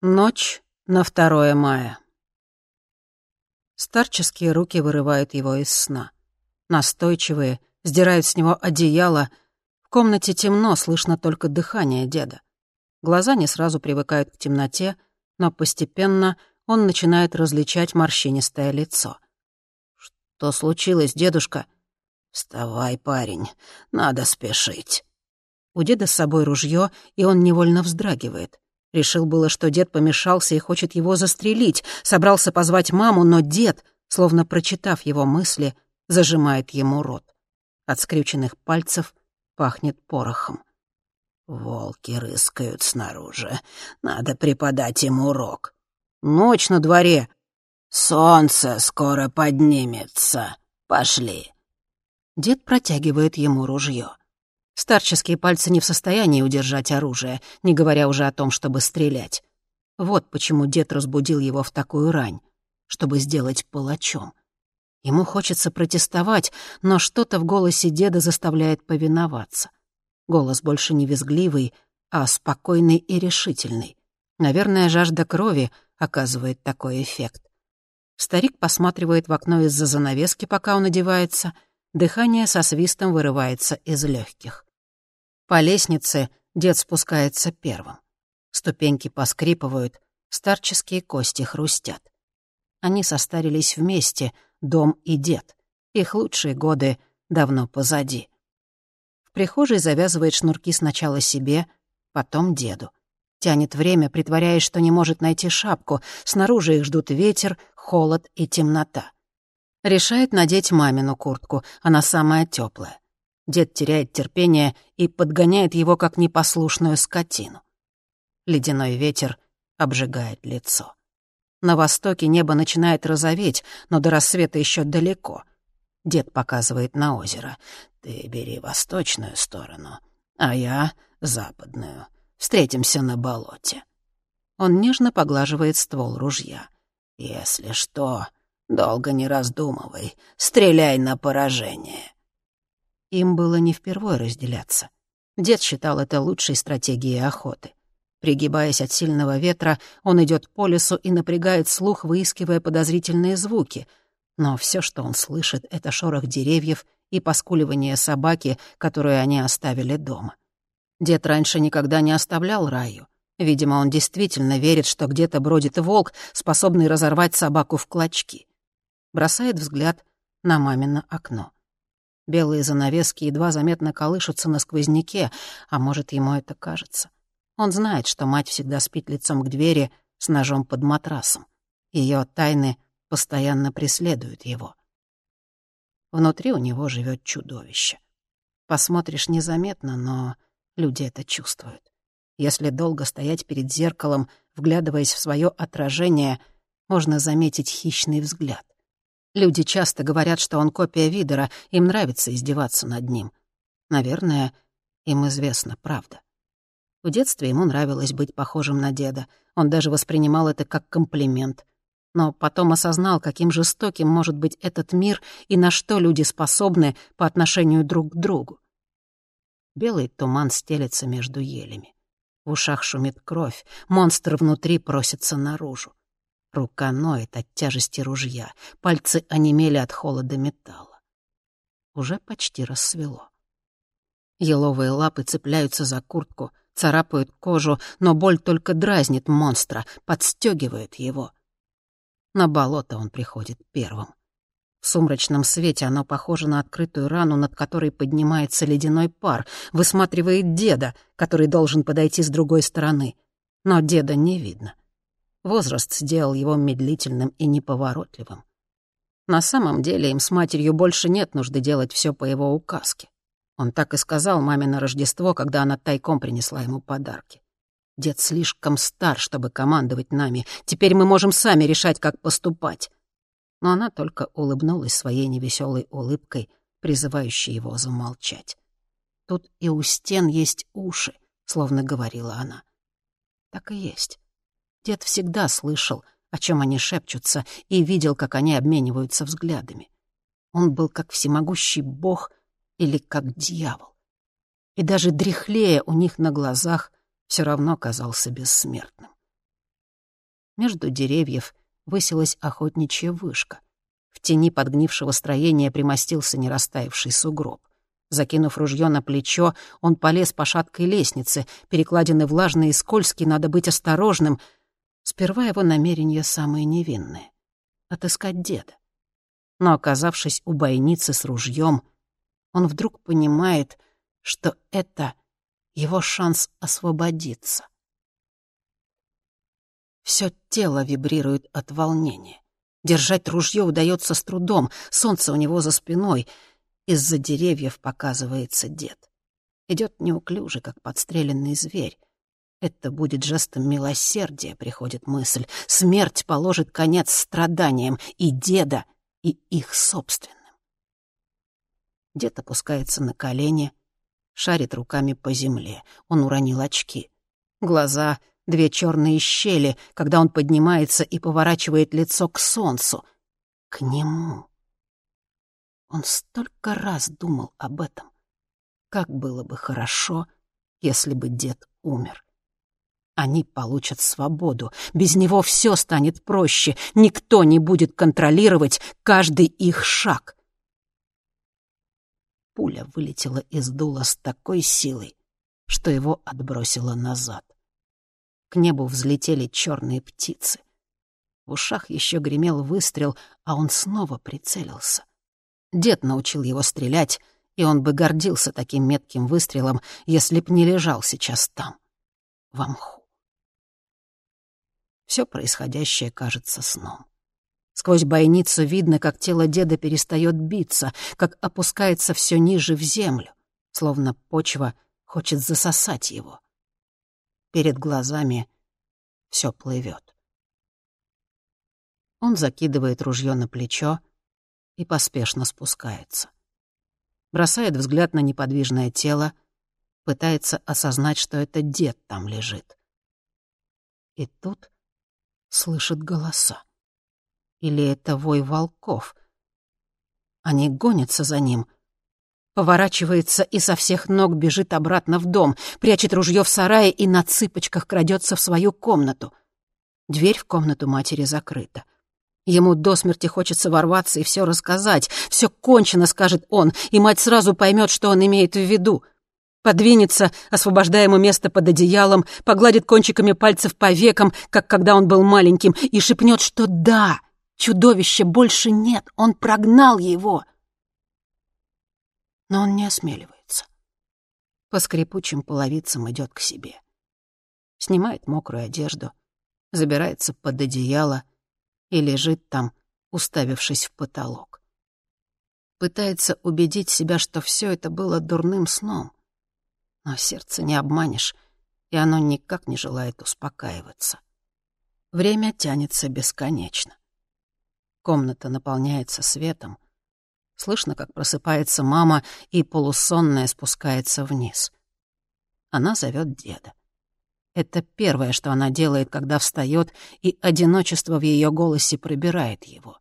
Ночь на 2 мая. Старческие руки вырывают его из сна. Настойчивые, сдирают с него одеяло. В комнате темно, слышно только дыхание деда. Глаза не сразу привыкают к темноте, но постепенно он начинает различать морщинистое лицо. «Что случилось, дедушка?» «Вставай, парень, надо спешить». У деда с собой ружье, и он невольно вздрагивает. Решил было, что дед помешался и хочет его застрелить, собрался позвать маму, но дед, словно прочитав его мысли, зажимает ему рот. От скрюченных пальцев пахнет порохом. «Волки рыскают снаружи. Надо преподать им урок. Ночь на дворе. Солнце скоро поднимется. Пошли». Дед протягивает ему ружье. Старческие пальцы не в состоянии удержать оружие, не говоря уже о том, чтобы стрелять. Вот почему дед разбудил его в такую рань, чтобы сделать палачом. Ему хочется протестовать, но что-то в голосе деда заставляет повиноваться. Голос больше не визгливый, а спокойный и решительный. Наверное, жажда крови оказывает такой эффект. Старик посматривает в окно из-за занавески, пока он одевается. Дыхание со свистом вырывается из легких. По лестнице дед спускается первым. Ступеньки поскрипывают, старческие кости хрустят. Они состарились вместе, дом и дед. Их лучшие годы давно позади. В прихожей завязывает шнурки сначала себе, потом деду. Тянет время, притворяясь, что не может найти шапку. Снаружи их ждут ветер, холод и темнота. Решает надеть мамину куртку, она самая теплая. Дед теряет терпение и подгоняет его, как непослушную скотину. Ледяной ветер обжигает лицо. На востоке небо начинает розоветь, но до рассвета еще далеко. Дед показывает на озеро. «Ты бери восточную сторону, а я — западную. Встретимся на болоте». Он нежно поглаживает ствол ружья. «Если что, долго не раздумывай, стреляй на поражение». Им было не впервой разделяться. Дед считал это лучшей стратегией охоты. Пригибаясь от сильного ветра, он идет по лесу и напрягает слух, выискивая подозрительные звуки. Но все, что он слышит, — это шорох деревьев и поскуливание собаки, которую они оставили дома. Дед раньше никогда не оставлял раю. Видимо, он действительно верит, что где-то бродит волк, способный разорвать собаку в клочки. Бросает взгляд на мамино окно. Белые занавески едва заметно колышутся на сквозняке, а может, ему это кажется. Он знает, что мать всегда спит лицом к двери с ножом под матрасом. Ее тайны постоянно преследуют его. Внутри у него живет чудовище. Посмотришь незаметно, но люди это чувствуют. Если долго стоять перед зеркалом, вглядываясь в свое отражение, можно заметить хищный взгляд. Люди часто говорят, что он копия Видера, им нравится издеваться над ним. Наверное, им известна правда. В детстве ему нравилось быть похожим на деда. Он даже воспринимал это как комплимент. Но потом осознал, каким жестоким может быть этот мир и на что люди способны по отношению друг к другу. Белый туман стелется между елями. В ушах шумит кровь, монстр внутри просится наружу. Рука ноет от тяжести ружья, пальцы онемели от холода металла. Уже почти рассвело. Еловые лапы цепляются за куртку, царапают кожу, но боль только дразнит монстра, подстегивает его. На болото он приходит первым. В сумрачном свете оно похоже на открытую рану, над которой поднимается ледяной пар, высматривает деда, который должен подойти с другой стороны. Но деда не видно. Возраст сделал его медлительным и неповоротливым. На самом деле им с матерью больше нет нужды делать все по его указке. Он так и сказал маме на Рождество, когда она тайком принесла ему подарки. «Дед слишком стар, чтобы командовать нами. Теперь мы можем сами решать, как поступать». Но она только улыбнулась своей невеселой улыбкой, призывающей его замолчать. «Тут и у стен есть уши», — словно говорила она. Так и есть. Дед всегда слышал, о чем они шепчутся, и видел, как они обмениваются взглядами. Он был как всемогущий бог или как дьявол. И даже дряхлея у них на глазах все равно казался бессмертным. Между деревьев высилась охотничья вышка. В тени подгнившего строения примостился нерастаявший сугроб. Закинув ружье на плечо, он полез по шаткой лестнице. Перекладины влажные и скользкие, надо быть осторожным. Сперва его намерения самые невинные — отыскать деда. Но, оказавшись у бойницы с ружьем, он вдруг понимает, что это его шанс освободиться. Все тело вибрирует от волнения. Держать ружье удается с трудом, солнце у него за спиной. Из-за деревьев показывается дед. Идет неуклюже, как подстреленный зверь. Это будет жестом милосердия, приходит мысль. Смерть положит конец страданиям и деда, и их собственным. Дед опускается на колени, шарит руками по земле. Он уронил очки. Глаза — две черные щели, когда он поднимается и поворачивает лицо к солнцу. К нему. Он столько раз думал об этом. Как было бы хорошо, если бы дед умер. Они получат свободу. Без него все станет проще. Никто не будет контролировать каждый их шаг. Пуля вылетела из дула с такой силой, что его отбросило назад. К небу взлетели черные птицы. В ушах еще гремел выстрел, а он снова прицелился. Дед научил его стрелять, и он бы гордился таким метким выстрелом, если б не лежал сейчас там, в мху. Все происходящее кажется сном. Сквозь бойницу видно, как тело деда перестает биться, как опускается все ниже в землю, словно почва хочет засосать его. Перед глазами все плывет. Он закидывает ружье на плечо и поспешно спускается. Бросает взгляд на неподвижное тело, пытается осознать, что это дед там лежит. И тут слышит голоса. Или это вой волков? Они гонятся за ним. Поворачивается и со всех ног бежит обратно в дом, прячет ружье в сарае и на цыпочках крадется в свою комнату. Дверь в комнату матери закрыта. Ему до смерти хочется ворваться и все рассказать. Все кончено, скажет он, и мать сразу поймет, что он имеет в виду — подвинется, освобождая ему место под одеялом, погладит кончиками пальцев по векам, как когда он был маленьким, и шепнет, что да, чудовища больше нет, он прогнал его. Но он не осмеливается. По скрипучим половицам идет к себе. Снимает мокрую одежду, забирается под одеяло и лежит там, уставившись в потолок. Пытается убедить себя, что все это было дурным сном, но сердце не обманешь, и оно никак не желает успокаиваться. Время тянется бесконечно. Комната наполняется светом. Слышно, как просыпается мама, и полусонная спускается вниз. Она зовет деда. Это первое, что она делает, когда встает, и одиночество в ее голосе пробирает его.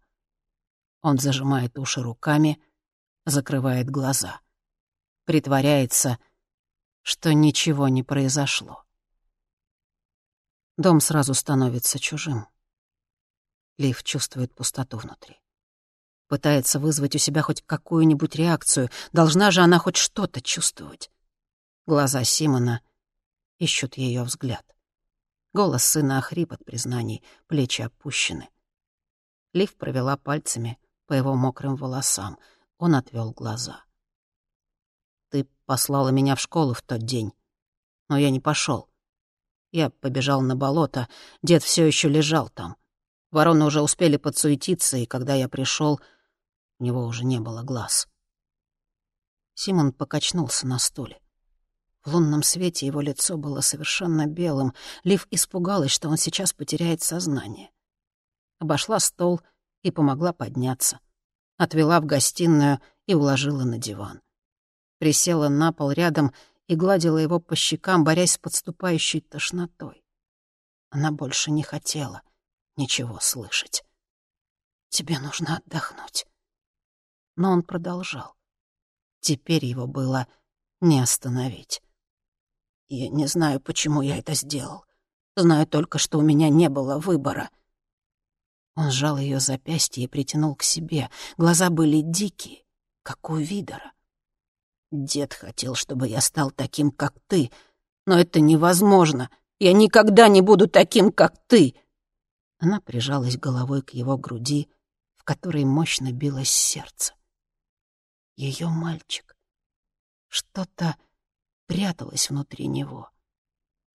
Он зажимает уши руками, закрывает глаза. Притворяется, что ничего не произошло. Дом сразу становится чужим. Лив чувствует пустоту внутри. Пытается вызвать у себя хоть какую-нибудь реакцию. Должна же она хоть что-то чувствовать. Глаза Симона ищут ее взгляд. Голос сына охрип от признаний, плечи опущены. Лив провела пальцами по его мокрым волосам. Он отвел глаза. Послала меня в школу в тот день. Но я не пошел. Я побежал на болото, дед все еще лежал там. Вороны уже успели подсуетиться, и когда я пришел, у него уже не было глаз. Симон покачнулся на стуле. В лунном свете его лицо было совершенно белым. Лив испугалась, что он сейчас потеряет сознание. Обошла стол и помогла подняться. Отвела в гостиную и уложила на диван присела на пол рядом и гладила его по щекам, борясь с подступающей тошнотой. Она больше не хотела ничего слышать. «Тебе нужно отдохнуть». Но он продолжал. Теперь его было не остановить. «Я не знаю, почему я это сделал. Знаю только, что у меня не было выбора». Он сжал ее запястье и притянул к себе. Глаза были дикие, как у Видора. «Дед хотел, чтобы я стал таким, как ты, но это невозможно. Я никогда не буду таким, как ты!» Она прижалась головой к его груди, в которой мощно билось сердце. Ее мальчик. Что-то пряталось внутри него.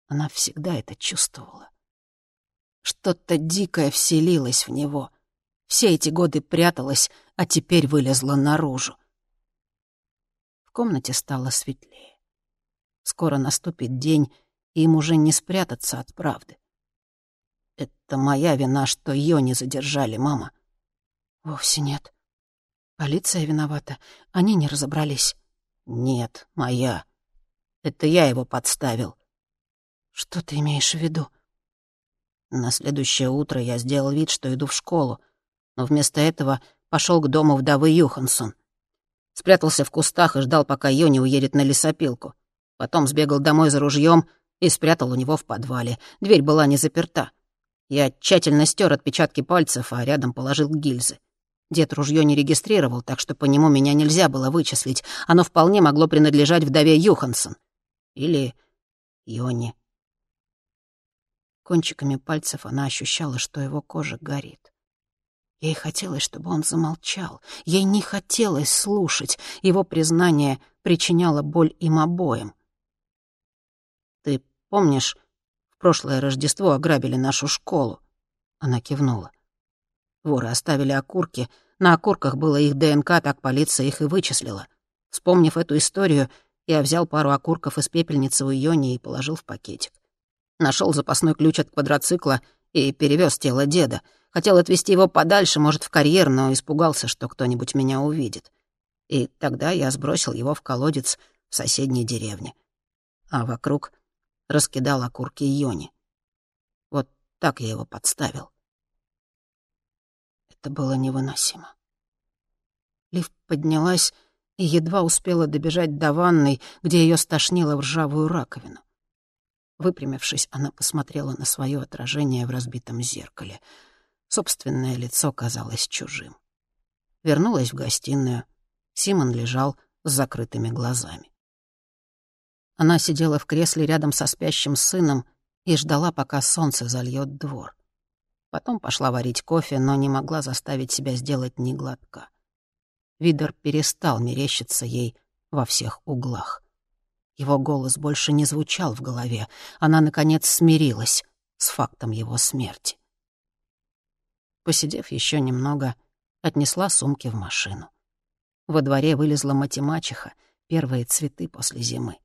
Она всегда это чувствовала. Что-то дикое вселилось в него. Все эти годы пряталось, а теперь вылезло наружу. В комнате стало светлее. Скоро наступит день, и им уже не спрятаться от правды. Это моя вина, что ее не задержали, мама. Вовсе нет. Полиция виновата. Они не разобрались. Нет, моя. Это я его подставил. Что ты имеешь в виду? На следующее утро я сделал вид, что иду в школу, но вместо этого пошел к дому вдовы Юхансон. Спрятался в кустах и ждал, пока Йони уедет на лесопилку. Потом сбегал домой за ружьем и спрятал у него в подвале. Дверь была не заперта. Я тщательно стер отпечатки пальцев, а рядом положил гильзы. Дед ружье не регистрировал, так что по нему меня нельзя было вычислить. Оно вполне могло принадлежать вдове Юхансон. Или Йони. Кончиками пальцев она ощущала, что его кожа горит. Ей хотелось, чтобы он замолчал. Ей не хотелось слушать. Его признание причиняло боль им обоим. «Ты помнишь, в прошлое Рождество ограбили нашу школу?» Она кивнула. Воры оставили окурки. На окурках было их ДНК, так полиция их и вычислила. Вспомнив эту историю, я взял пару окурков из пепельницы у Йони и положил в пакетик. Нашел запасной ключ от квадроцикла и перевез тело деда. Хотел отвезти его подальше, может, в карьер, но испугался, что кто-нибудь меня увидит. И тогда я сбросил его в колодец в соседней деревне. А вокруг раскидал окурки Йони. Вот так я его подставил. Это было невыносимо. Лив поднялась и едва успела добежать до ванной, где ее стошнило в ржавую раковину. Выпрямившись, она посмотрела на свое отражение в разбитом зеркале. Собственное лицо казалось чужим. Вернулась в гостиную. Симон лежал с закрытыми глазами. Она сидела в кресле рядом со спящим сыном и ждала, пока солнце зальет двор. Потом пошла варить кофе, но не могла заставить себя сделать ни глотка. Видер перестал мерещиться ей во всех углах. Его голос больше не звучал в голове. Она, наконец, смирилась с фактом его смерти. Посидев еще немного, отнесла сумки в машину. Во дворе вылезла матемачеха, первые цветы после зимы.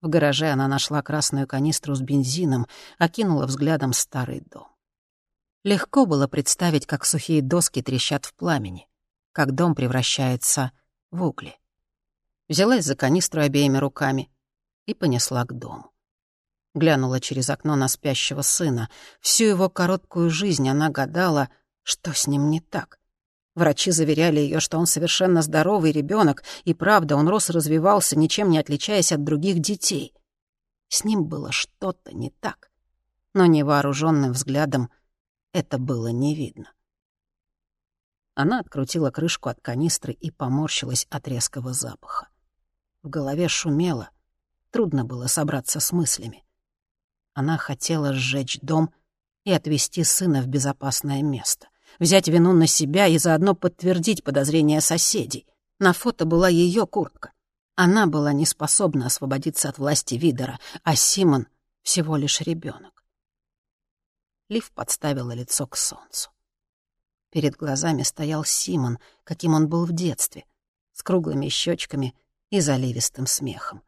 В гараже она нашла красную канистру с бензином, окинула взглядом старый дом. Легко было представить, как сухие доски трещат в пламени, как дом превращается в угли взялась за канистру обеими руками и понесла к дому. Глянула через окно на спящего сына. Всю его короткую жизнь она гадала, что с ним не так. Врачи заверяли ее, что он совершенно здоровый ребенок, и правда, он рос и развивался, ничем не отличаясь от других детей. С ним было что-то не так, но невооруженным взглядом это было не видно. Она открутила крышку от канистры и поморщилась от резкого запаха. В голове шумело. Трудно было собраться с мыслями. Она хотела сжечь дом и отвезти сына в безопасное место. Взять вину на себя и заодно подтвердить подозрения соседей. На фото была ее куртка. Она была не способна освободиться от власти Видера, а Симон — всего лишь ребенок. Лив подставила лицо к солнцу. Перед глазами стоял Симон, каким он был в детстве, с круглыми щечками и заливистым смехом.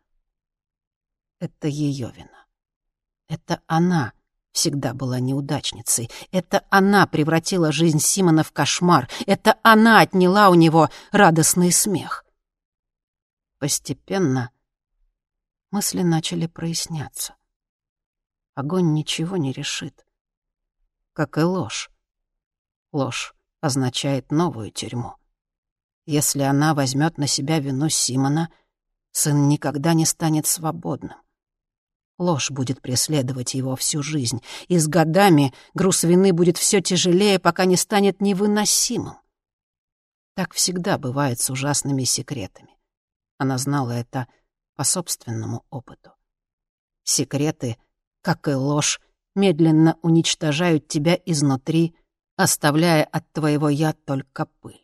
Это ее вина. Это она всегда была неудачницей. Это она превратила жизнь Симона в кошмар. Это она отняла у него радостный смех. Постепенно мысли начали проясняться. Огонь ничего не решит. Как и ложь. Ложь означает новую тюрьму. Если она возьмет на себя вину Симона, сын никогда не станет свободным. Ложь будет преследовать его всю жизнь, и с годами груз вины будет все тяжелее, пока не станет невыносимым. Так всегда бывает с ужасными секретами. Она знала это по собственному опыту. Секреты, как и ложь, медленно уничтожают тебя изнутри, оставляя от твоего «я» только пыль.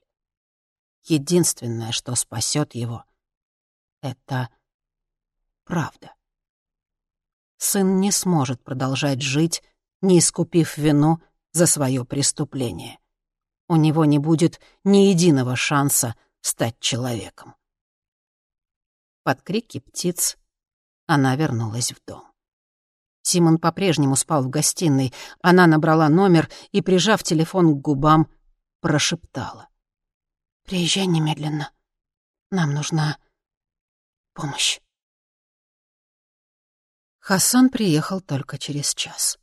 Единственное, что спасет его, — это правда сын не сможет продолжать жить, не искупив вину за свое преступление. У него не будет ни единого шанса стать человеком. Под крики птиц она вернулась в дом. Симон по-прежнему спал в гостиной. Она набрала номер и, прижав телефон к губам, прошептала. «Приезжай немедленно. Нам нужна помощь». Хасан приехал только через час.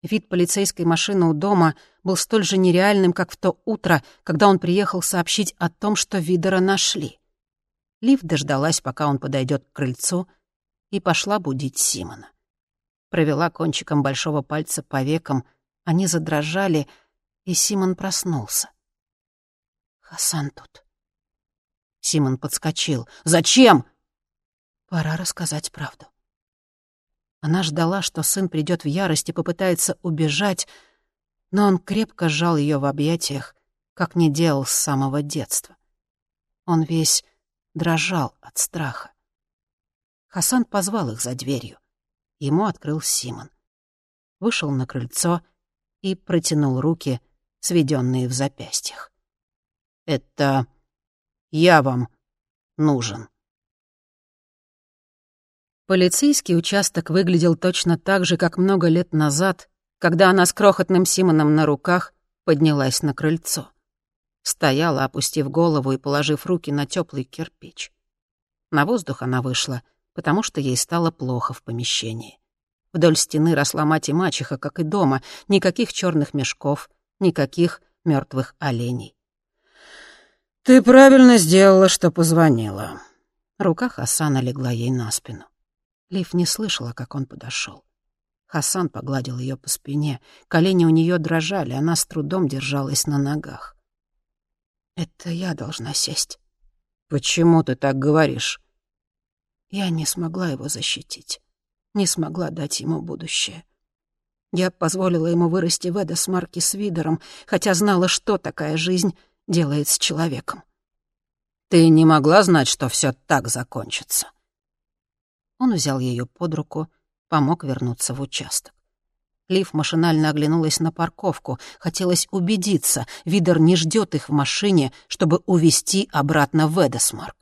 Вид полицейской машины у дома был столь же нереальным, как в то утро, когда он приехал сообщить о том, что Видера нашли. Лив дождалась, пока он подойдет к крыльцу, и пошла будить Симона. Провела кончиком большого пальца по векам, они задрожали, и Симон проснулся. «Хасан тут». Симон подскочил. «Зачем?» «Пора рассказать правду». Она ждала, что сын придет в ярость и попытается убежать, но он крепко сжал ее в объятиях, как не делал с самого детства. Он весь дрожал от страха. Хасан позвал их за дверью. Ему открыл Симон. Вышел на крыльцо и протянул руки, сведенные в запястьях. «Это я вам нужен». Полицейский участок выглядел точно так же, как много лет назад, когда она с крохотным Симоном на руках поднялась на крыльцо. Стояла, опустив голову и положив руки на теплый кирпич. На воздух она вышла, потому что ей стало плохо в помещении. Вдоль стены росла мать и мачеха, как и дома, никаких черных мешков, никаких мертвых оленей. «Ты правильно сделала, что позвонила». Рука Хасана легла ей на спину. Лив не слышала, как он подошел. Хасан погладил ее по спине. Колени у нее дрожали, она с трудом держалась на ногах. «Это я должна сесть». «Почему ты так говоришь?» Я не смогла его защитить. Не смогла дать ему будущее. Я позволила ему вырасти в Эдосмарке с Видером, хотя знала, что такая жизнь делает с человеком. «Ты не могла знать, что все так закончится?» Он взял ее под руку, помог вернуться в участок. Лив машинально оглянулась на парковку. Хотелось убедиться, Видер не ждет их в машине, чтобы увезти обратно в Эдесмарк.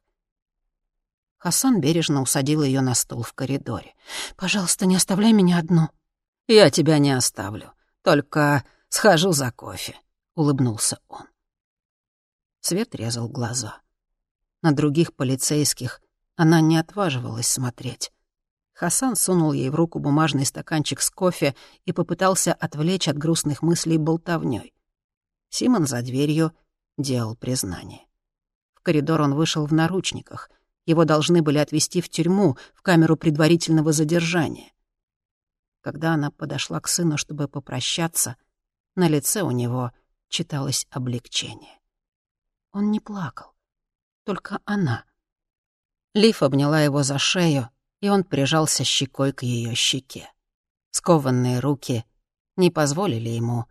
Хасан бережно усадил ее на стул в коридоре. «Пожалуйста, не оставляй меня одну». «Я тебя не оставлю. Только схожу за кофе», — улыбнулся он. Свет резал глаза. На других полицейских она не отваживалась смотреть. Хасан сунул ей в руку бумажный стаканчик с кофе и попытался отвлечь от грустных мыслей болтовнёй. Симон за дверью делал признание. В коридор он вышел в наручниках. Его должны были отвезти в тюрьму, в камеру предварительного задержания. Когда она подошла к сыну, чтобы попрощаться, на лице у него читалось облегчение. Он не плакал, только она — Лиф обняла его за шею, и он прижался щекой к ее щеке. Скованные руки не позволили ему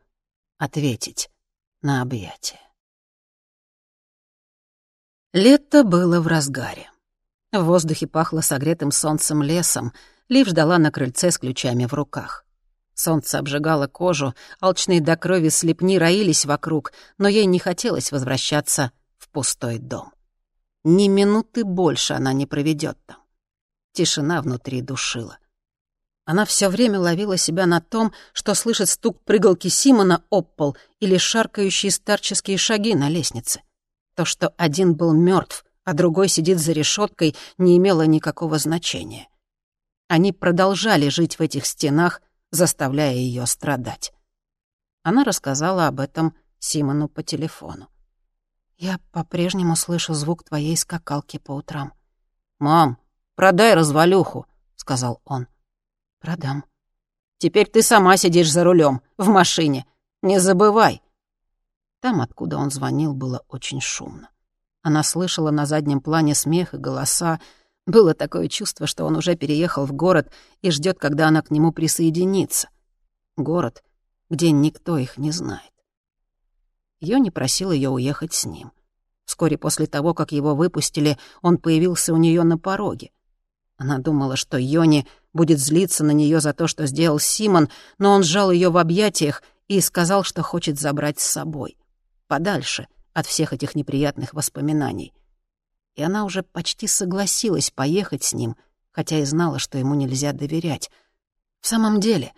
ответить на объятие. Лето было в разгаре. В воздухе пахло согретым солнцем лесом. Лив ждала на крыльце с ключами в руках. Солнце обжигало кожу, алчные до крови слепни роились вокруг, но ей не хотелось возвращаться в пустой дом. Ни минуты больше она не проведет там. Тишина внутри душила. Она все время ловила себя на том, что слышит стук прыгалки Симона об пол или шаркающие старческие шаги на лестнице. То, что один был мертв, а другой сидит за решеткой, не имело никакого значения. Они продолжали жить в этих стенах, заставляя ее страдать. Она рассказала об этом Симону по телефону. Я по-прежнему слышу звук твоей скакалки по утрам. «Мам, продай развалюху», — сказал он. Продам. Теперь ты сама сидишь за рулем в машине. Не забывай. Там, откуда он звонил, было очень шумно. Она слышала на заднем плане смех и голоса. Было такое чувство, что он уже переехал в город и ждет, когда она к нему присоединится. Город, где никто их не знает. Йони просил ее уехать с ним. Вскоре после того, как его выпустили, он появился у нее на пороге. Она думала, что Йони будет злиться на нее за то, что сделал Симон, но он сжал ее в объятиях и сказал, что хочет забрать с собой. Подальше от всех этих неприятных воспоминаний. И она уже почти согласилась поехать с ним, хотя и знала, что ему нельзя доверять. В самом деле,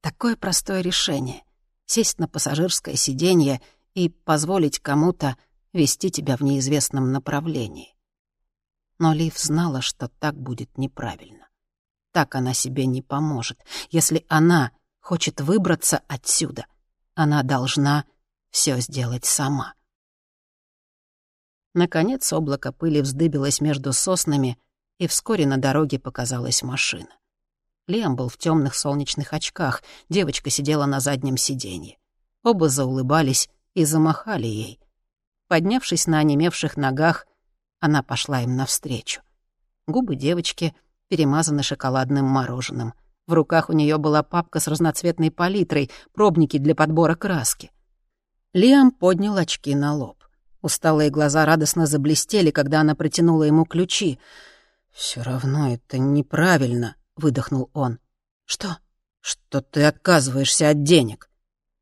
такое простое решение — сесть на пассажирское сиденье и позволить кому-то вести тебя в неизвестном направлении. Но Лив знала, что так будет неправильно. Так она себе не поможет. Если она хочет выбраться отсюда, она должна все сделать сама. Наконец облако пыли вздыбилось между соснами, и вскоре на дороге показалась машина. Лиам был в темных солнечных очках, девочка сидела на заднем сиденье. Оба заулыбались и замахали ей. Поднявшись на онемевших ногах, она пошла им навстречу. Губы девочки перемазаны шоколадным мороженым. В руках у нее была папка с разноцветной палитрой, пробники для подбора краски. Лиам поднял очки на лоб. Усталые глаза радостно заблестели, когда она протянула ему ключи. Все равно это неправильно», — выдохнул он. «Что?» «Что ты отказываешься от денег?»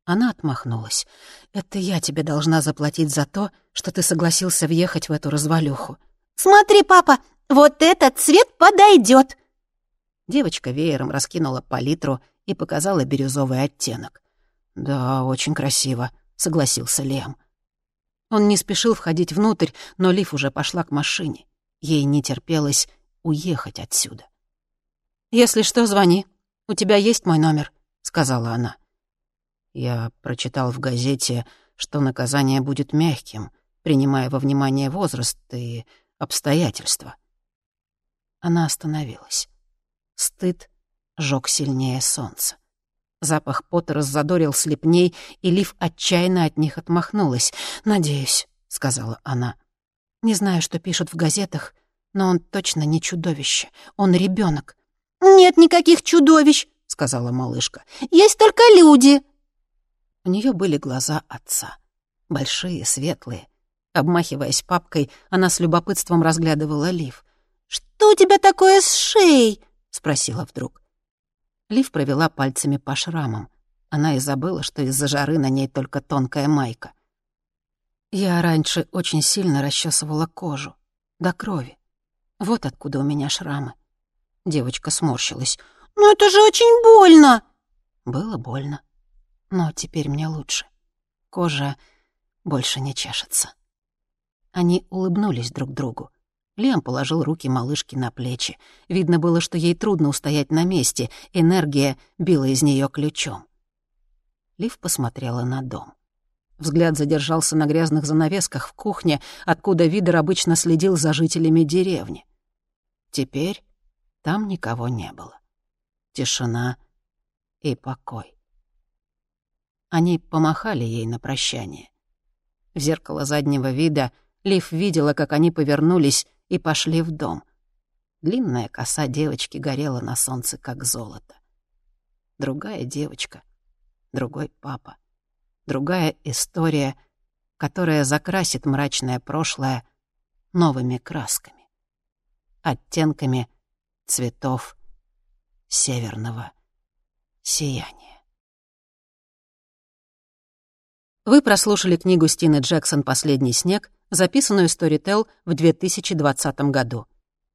Она отмахнулась. «Это я тебе должна заплатить за то, что ты согласился въехать в эту развалюху». «Смотри, папа, вот этот цвет подойдет. Девочка веером раскинула палитру и показала бирюзовый оттенок. «Да, очень красиво», — согласился Лем. Он не спешил входить внутрь, но Лив уже пошла к машине. Ей не терпелось уехать отсюда. «Если что, звони. У тебя есть мой номер», — сказала она. Я прочитал в газете, что наказание будет мягким, принимая во внимание возраст и обстоятельства. Она остановилась. Стыд жёг сильнее солнца. Запах пота раззадорил слепней, и Лив отчаянно от них отмахнулась. «Надеюсь», — сказала она. «Не знаю, что пишут в газетах, но он точно не чудовище. Он ребенок. «Нет никаких чудовищ», — сказала малышка. «Есть только люди». У нее были глаза отца. Большие, светлые. Обмахиваясь папкой, она с любопытством разглядывала Лив. «Что у тебя такое с шеей?» — спросила вдруг. Лив провела пальцами по шрамам. Она и забыла, что из-за жары на ней только тонкая майка. Я раньше очень сильно расчесывала кожу. До крови. Вот откуда у меня шрамы. Девочка сморщилась. «Но это же очень больно!» Было больно. Но теперь мне лучше. Кожа больше не чешется. Они улыбнулись друг другу. Лем положил руки малышки на плечи. Видно было, что ей трудно устоять на месте, энергия била из нее ключом. Лив посмотрела на дом. Взгляд задержался на грязных занавесках в кухне, откуда Видер обычно следил за жителями деревни. Теперь там никого не было. Тишина и покой. Они помахали ей на прощание. В зеркало заднего вида Лив видела, как они повернулись и пошли в дом. Длинная коса девочки горела на солнце, как золото. Другая девочка, другой папа, другая история, которая закрасит мрачное прошлое новыми красками, оттенками цветов северного сияния. Вы прослушали книгу Стины Джексон «Последний снег» записанную Storytel в 2020 году.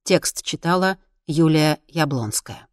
Текст читала Юлия Яблонская.